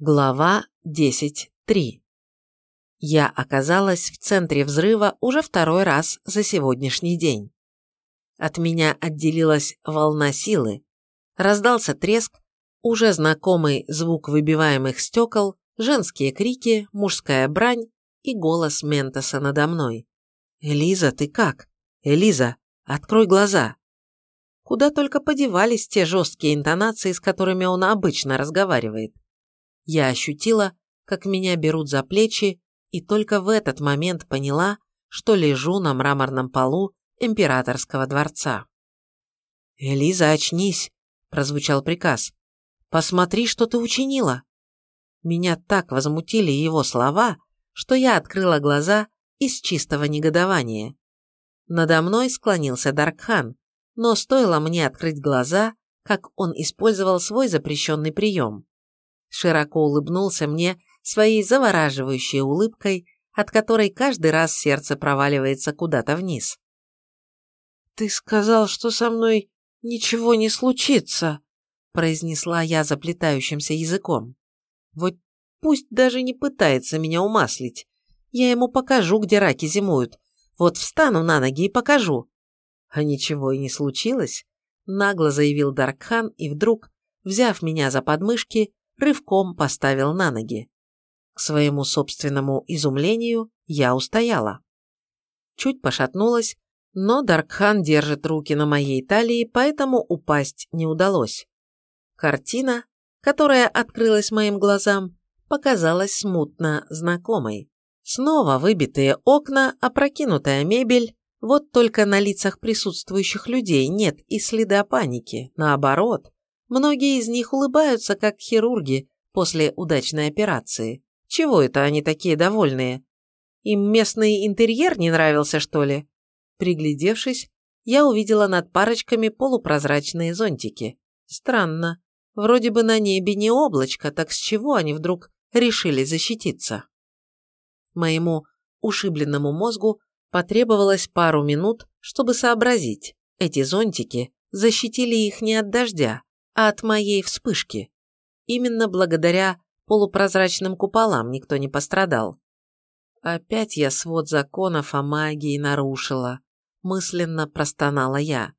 Глава 10.3 Я оказалась в центре взрыва уже второй раз за сегодняшний день. От меня отделилась волна силы, раздался треск, уже знакомый звук выбиваемых стекол, женские крики, мужская брань и голос Ментоса надо мной. «Элиза, ты как? Элиза, открой глаза!» Куда только подевались те жесткие интонации, с которыми он обычно разговаривает. Я ощутила, как меня берут за плечи, и только в этот момент поняла, что лежу на мраморном полу императорского дворца. «Элиза, очнись!» – прозвучал приказ. «Посмотри, что ты учинила!» Меня так возмутили его слова, что я открыла глаза из чистого негодования. Надо мной склонился Даркхан, но стоило мне открыть глаза, как он использовал свой запрещенный прием широко улыбнулся мне своей завораживающей улыбкой, от которой каждый раз сердце проваливается куда-то вниз. «Ты сказал, что со мной ничего не случится», произнесла я заплетающимся языком. «Вот пусть даже не пытается меня умаслить. Я ему покажу, где раки зимуют. Вот встану на ноги и покажу». А ничего и не случилось, нагло заявил Даркхан и вдруг, взяв меня за подмышки, рывком поставил на ноги. К своему собственному изумлению я устояла. Чуть пошатнулась, но Даркхан держит руки на моей талии, поэтому упасть не удалось. Картина, которая открылась моим глазам, показалась смутно знакомой. Снова выбитые окна, опрокинутая мебель, вот только на лицах присутствующих людей нет и следа паники. Наоборот, Многие из них улыбаются, как хирурги после удачной операции. Чего это они такие довольные? Им местный интерьер не нравился, что ли? Приглядевшись, я увидела над парочками полупрозрачные зонтики. Странно. Вроде бы на небе не облачко, так с чего они вдруг решили защититься? Моему ушибленному мозгу потребовалось пару минут, чтобы сообразить. Эти зонтики защитили их не от дождя, а от моей вспышки. Именно благодаря полупрозрачным куполам никто не пострадал. Опять я свод законов о магии нарушила. Мысленно простонала я.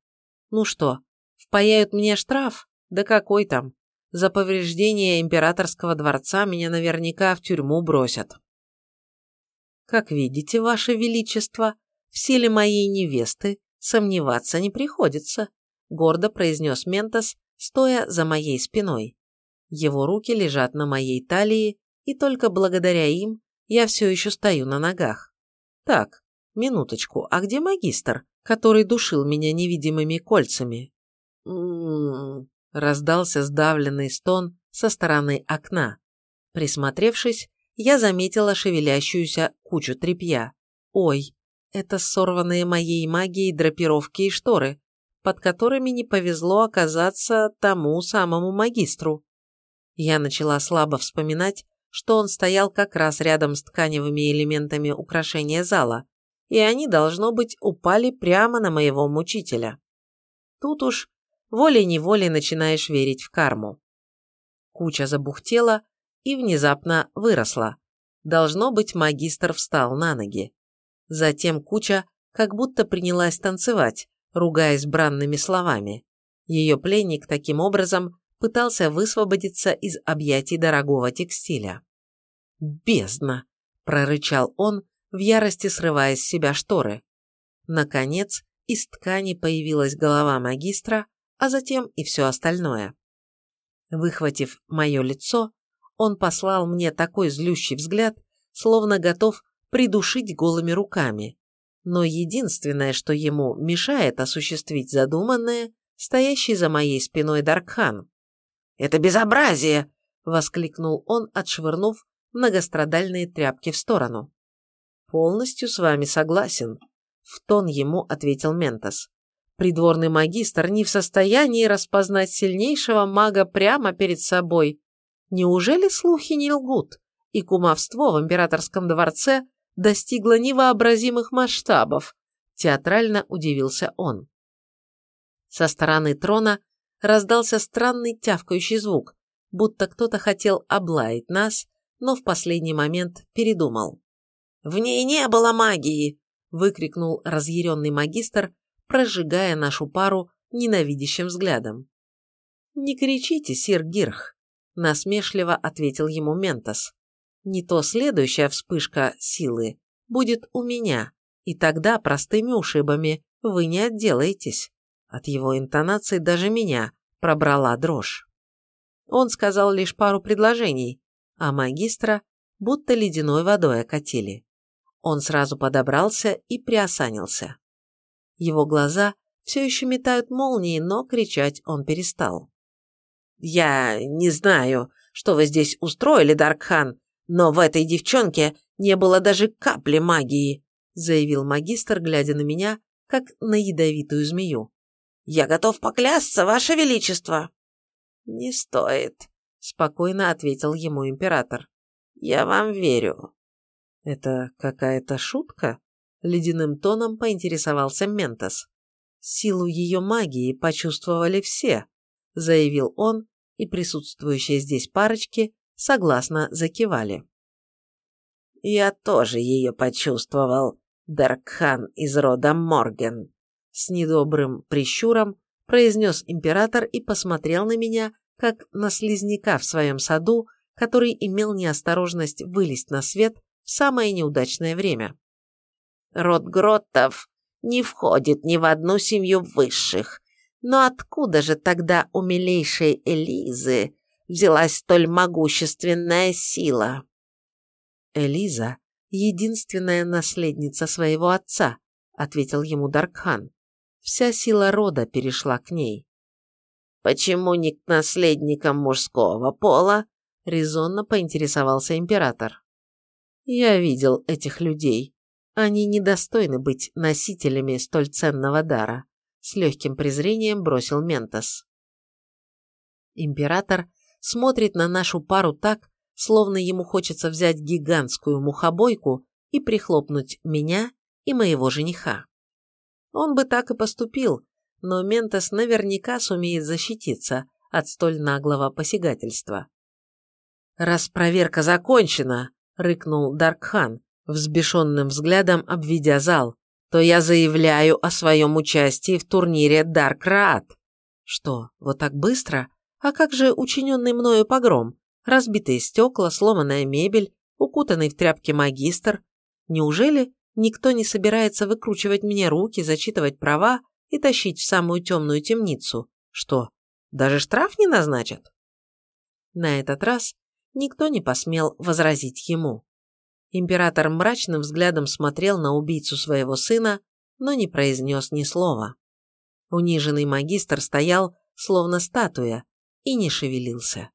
Ну что, впаяют мне штраф? Да какой там? За повреждение императорского дворца меня наверняка в тюрьму бросят. Как видите, ваше величество, в силе моей невесты сомневаться не приходится, гордо произнес Ментос, стоя за моей спиной. Его руки лежат на моей талии, и только благодаря им я все еще стою на ногах. Так, минуточку, а где магистр, который душил меня невидимыми кольцами? М-м-м, раздался сдавленный стон со стороны окна. Присмотревшись, я заметила шевелящуюся кучу тряпья. Ой, это сорванные моей магией драпировки и шторы под которыми не повезло оказаться тому самому магистру. Я начала слабо вспоминать, что он стоял как раз рядом с тканевыми элементами украшения зала, и они, должно быть, упали прямо на моего мучителя. Тут уж волей-неволей начинаешь верить в карму. Куча забухтела и внезапно выросла. Должно быть, магистр встал на ноги. Затем куча как будто принялась танцевать, ругаясь бранными словами. Ее пленник таким образом пытался высвободиться из объятий дорогого текстиля. «Бездна!» – прорычал он, в ярости срывая с себя шторы. Наконец, из ткани появилась голова магистра, а затем и все остальное. Выхватив мое лицо, он послал мне такой злющий взгляд, словно готов придушить голыми руками но единственное, что ему мешает осуществить задуманное, стоящий за моей спиной Даркхан. «Это безобразие!» – воскликнул он, отшвырнув многострадальные тряпки в сторону. «Полностью с вами согласен», – в тон ему ответил Ментос. «Придворный магистр не в состоянии распознать сильнейшего мага прямо перед собой. Неужели слухи не лгут, и кумовство в императорском дворце – достигла невообразимых масштабов, театрально удивился он. Со стороны трона раздался странный тявкающий звук, будто кто-то хотел облаять нас, но в последний момент передумал. «В ней не было магии!» – выкрикнул разъяренный магистр, прожигая нашу пару ненавидящим взглядом. «Не кричите, сир Гирх», – насмешливо ответил ему Ментос. «Не то следующая вспышка силы будет у меня, и тогда простыми ушибами вы не отделаетесь». От его интонации даже меня пробрала дрожь. Он сказал лишь пару предложений, а магистра будто ледяной водой окатили. Он сразу подобрался и приосанился. Его глаза все еще метают молнии, но кричать он перестал. «Я не знаю, что вы здесь устроили, Даркхан, но в этой девчонке не было даже капли магии», заявил магистр, глядя на меня, как на ядовитую змею. «Я готов поклясться, Ваше Величество!» «Не стоит», — спокойно ответил ему император. «Я вам верю». «Это какая-то шутка?» — ледяным тоном поинтересовался Ментос. «Силу ее магии почувствовали все», — заявил он, и присутствующие здесь парочки согласно закивали. «Я тоже ее почувствовал, Даркхан из рода Морген», — с недобрым прищуром произнес император и посмотрел на меня, как на слизняка в своем саду, который имел неосторожность вылезть на свет в самое неудачное время. «Род Гроттов не входит ни в одну семью высших, но откуда же тогда у милейшей Элизы взялась столь могущественная сила?» «Элиза — единственная наследница своего отца», — ответил ему Даркхан. Вся сила рода перешла к ней. «Почему не к наследникам мужского пола?» — резонно поинтересовался император. «Я видел этих людей. Они недостойны быть носителями столь ценного дара», — с легким презрением бросил Ментос. Император смотрит на нашу пару так, словно ему хочется взять гигантскую мухобойку и прихлопнуть меня и моего жениха. Он бы так и поступил, но Ментос наверняка сумеет защититься от столь наглого посягательства. «Раз проверка закончена», — рыкнул Даркхан, взбешенным взглядом обведя зал, то я заявляю о своем участии в турнире Даркраат. Что, вот так быстро? А как же учиненный мною погром? Разбитые стекла, сломанная мебель, укутанный в тряпки магистр. Неужели никто не собирается выкручивать мне руки, зачитывать права и тащить в самую темную темницу. Что, даже штраф не назначат? На этот раз никто не посмел возразить ему. Император мрачным взглядом смотрел на убийцу своего сына, но не произнес ни слова. Униженный магистр стоял, словно статуя, и не шевелился.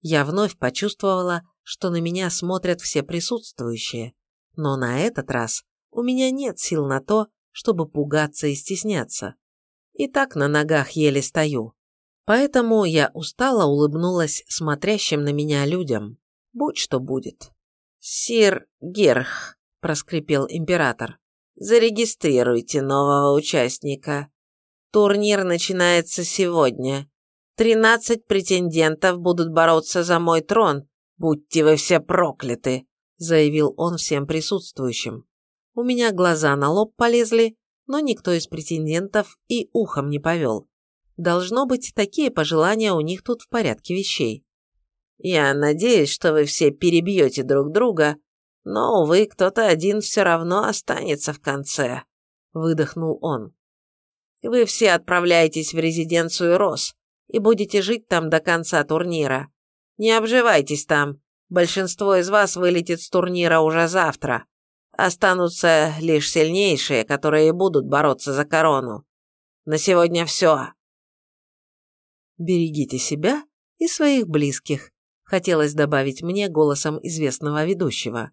Я вновь почувствовала, что на меня смотрят все присутствующие, но на этот раз у меня нет сил на то, чтобы пугаться и стесняться. И так на ногах еле стою. Поэтому я устало улыбнулась смотрящим на меня людям. Будь что будет. «Сир Герх», – проскрипел император, – «зарегистрируйте нового участника. Турнир начинается сегодня. Тринадцать претендентов будут бороться за мой трон. Будьте вы все прокляты», – заявил он всем присутствующим. У меня глаза на лоб полезли, но никто из претендентов и ухом не повел. Должно быть, такие пожелания у них тут в порядке вещей. Я надеюсь, что вы все перебьете друг друга, но, увы, кто-то один все равно останется в конце», — выдохнул он. «Вы все отправляетесь в резиденцию Рос и будете жить там до конца турнира. Не обживайтесь там, большинство из вас вылетит с турнира уже завтра. Останутся лишь сильнейшие, которые будут бороться за корону. На сегодня все. Берегите себя и своих близких, хотелось добавить мне голосом известного ведущего.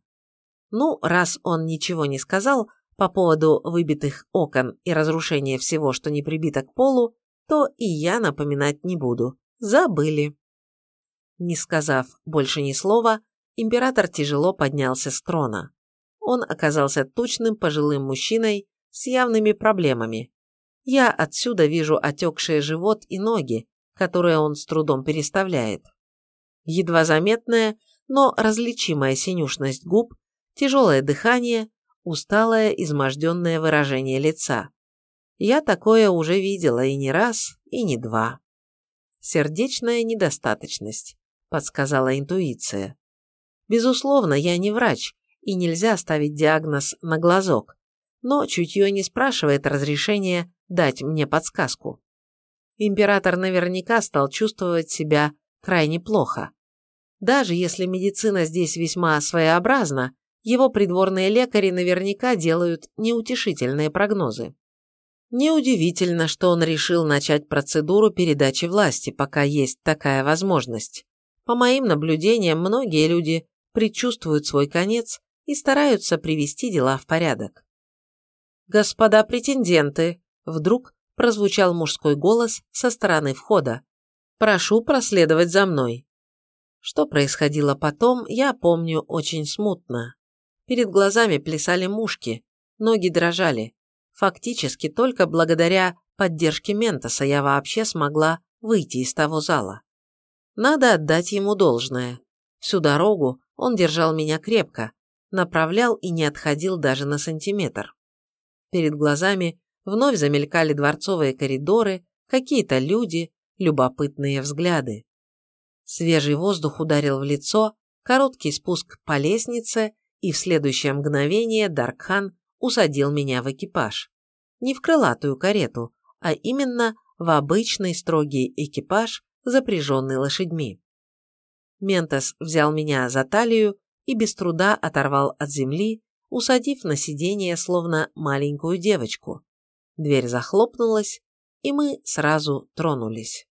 Ну, раз он ничего не сказал по поводу выбитых окон и разрушения всего, что не прибито к полу, то и я напоминать не буду. Забыли. Не сказав больше ни слова, император тяжело поднялся с трона он оказался тучным пожилым мужчиной с явными проблемами. Я отсюда вижу отекшие живот и ноги, которые он с трудом переставляет. Едва заметная, но различимая синюшность губ, тяжелое дыхание, усталое, изможденное выражение лица. Я такое уже видела и не раз, и не два. Сердечная недостаточность, подсказала интуиция. Безусловно, я не врач, и нельзя ставить диагноз на глазок, но чутье не спрашивает разрешения дать мне подсказку. Император наверняка стал чувствовать себя крайне плохо. Даже если медицина здесь весьма своеобразна, его придворные лекари наверняка делают неутешительные прогнозы. Неудивительно, что он решил начать процедуру передачи власти, пока есть такая возможность. По моим наблюдениям, многие люди предчувствуют свой конец и стараются привести дела в порядок. «Господа претенденты!» Вдруг прозвучал мужской голос со стороны входа. «Прошу проследовать за мной». Что происходило потом, я помню очень смутно. Перед глазами плясали мушки, ноги дрожали. Фактически только благодаря поддержке Ментоса я вообще смогла выйти из того зала. Надо отдать ему должное. Всю дорогу он держал меня крепко, направлял и не отходил даже на сантиметр. Перед глазами вновь замелькали дворцовые коридоры, какие-то люди, любопытные взгляды. Свежий воздух ударил в лицо, короткий спуск по лестнице, и в следующее мгновение Даркхан усадил меня в экипаж. Не в крылатую карету, а именно в обычный строгий экипаж, запряженный лошадьми. Ментос взял меня за талию и без труда оторвал от земли, усадив на сиденье словно маленькую девочку. Дверь захлопнулась, и мы сразу тронулись.